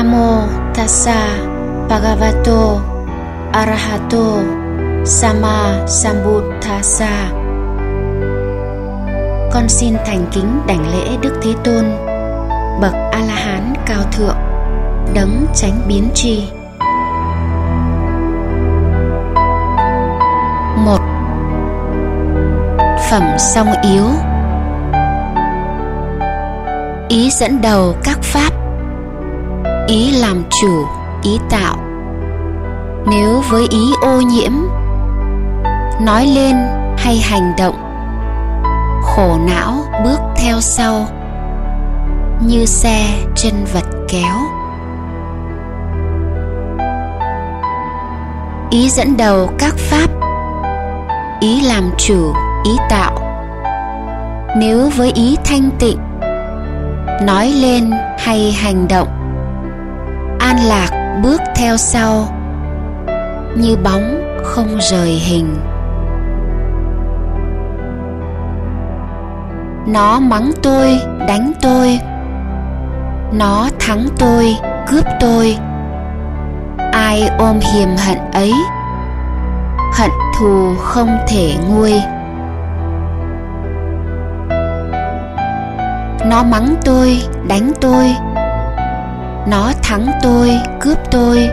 Namo Tassa Bhagavato Arahato Sama Sambuddhasa Con xin thành kính đảnh lễ Đức Thế Tôn, Bậc A-la-hán cao thượng, Đấng tránh biến tri. Một. Phẩm song yếu. Ý dẫn đầu các pháp. Ý làm chủ, ý tạo. Nếu với ý ô nhiễm Nói lên hay hành động Khổ não bước theo sau Như xe chân vật kéo. Ý dẫn đầu các pháp ý làm chủ ý tạo. Nếu với ý thanh tịnh nói lên hay hành động an lạc bước theo sau, như bóng không rời hình. Nó mắng tôi, đánh tôi. Nó thắng tôi, cướp tôi. Ai ôm hiềm hận ấy, hận thù không thể nguôi. Nó mắng tôi, đánh tôi nó thắng tôi, cướp tôi.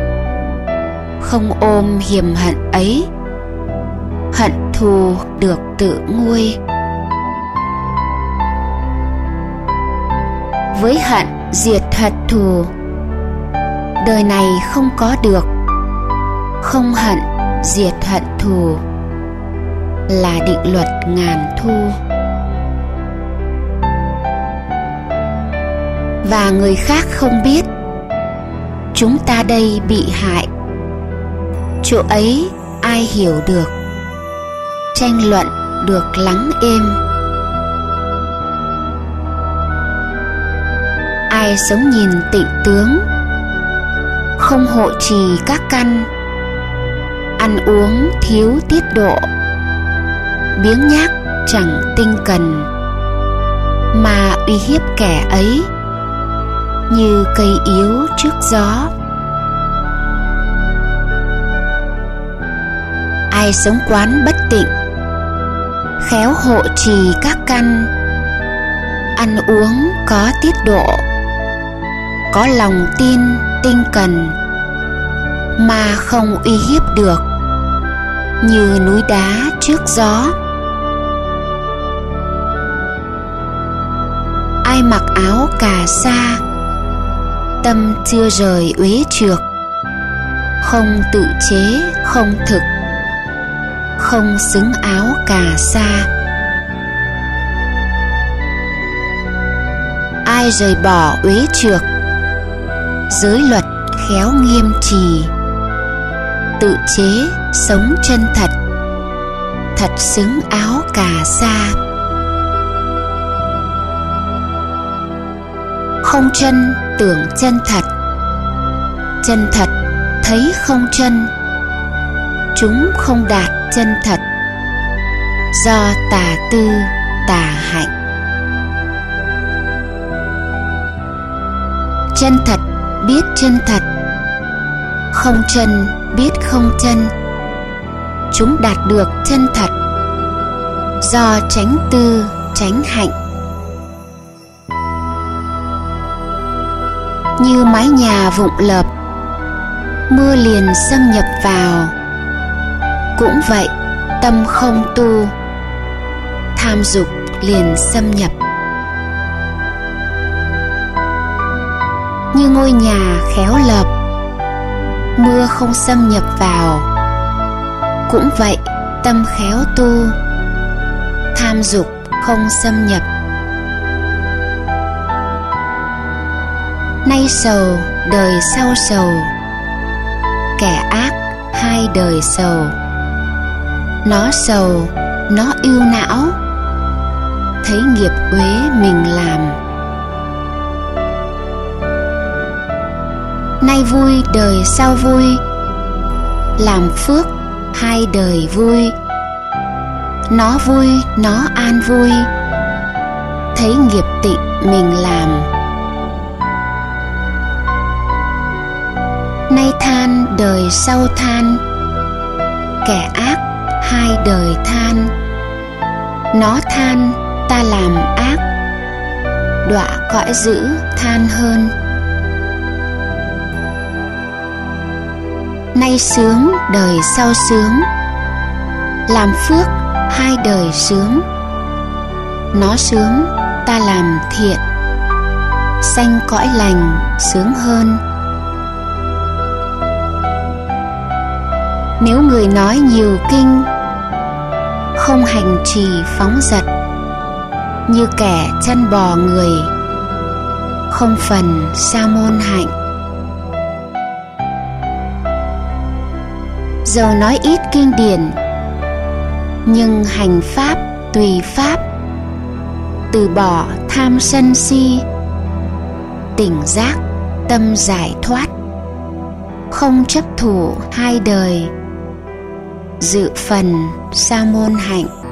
Không ôm hiềm hận ấy. Hận thù được tự nguôi. Với hận, diệt hận thù, đời này không có được. Không hận, diệt hận thù là định luật ngàn thu. Và người khác không biết chúng ta đây bị hại. Chỗ ấy ai hiểu được? Tranh luận được lắng êm. Ai sống nhìn tịnh tướng? Không hộ trì các căn. Ăn uống thiếu tiết độ. Biếng nhác chẳng tinh cần. Mà uy hiếp kẻ ấy như cây yếu trước gió. Ai sống quán bất tịnh, khéo hộ trì các căn. Ăn uống có tiết độ, có lòng tin, tinh cần, mà không uy hiếp được, như núi đá trước gió. Ai mặc áo cà sa tâm chưa rời uế trượt không tự chế, không thực. Không xứng áo cà sa. Ai rời bỏ uế trượt giới luật khéo nghiêm trì. Tự chế, sống chân thật. Thật xứng áo cà sa. Không chân tưởng chân thật. Chân thật, thấy không chân? Chúng không đạt chân thật. Do tà tư, tà hạnh. Chân thật, biết chân thật. Không chân, biết không chân. Chúng đạt được chân thật. Do tránh tư tránh hạnh. Như mái nhà vụng lợp. Mưa liền xâm nhập vào. Cũng vậy, tâm không tu, tham dục liền xâm nhập. Như ngôi nhà khéo lợp, mưa không xâm nhập vào. Cũng vậy, tâm khéo tu, tham dục không xâm nhập. Nay sầu, đời sau sầu. Kẻ ác, hai đời sầu. Nó sầu, nó yêu não. Thấy nghiệp uế mình làm. Nay vui, đời sau vui. Làm phước, hai đời vui. Nó vui, nó an vui. Thấy nghiệp tịnh mình làm. Nay than đời sau than. Kẻ ác, hai đời than. Nó than, ta làm ác. Đọa cõi dữ than hơn. Nay sướng, đời sau sướng. Làm phước, hai đời sướng. Nó sướng, ta làm thiện. Sanh cõi lành, sướng hơn. Nếu người nói nhiều kinh, không hành trì phóng dật, như kẻ chân bò người, không phần sa môn hạnh. Dầu nói ít kinh điển, nhưng hành pháp, tùy pháp, từ bỏ tham sân si, tỉnh giác, tâm giải thoát, không chấp thủ hai đời dự phần sa môn hạnh.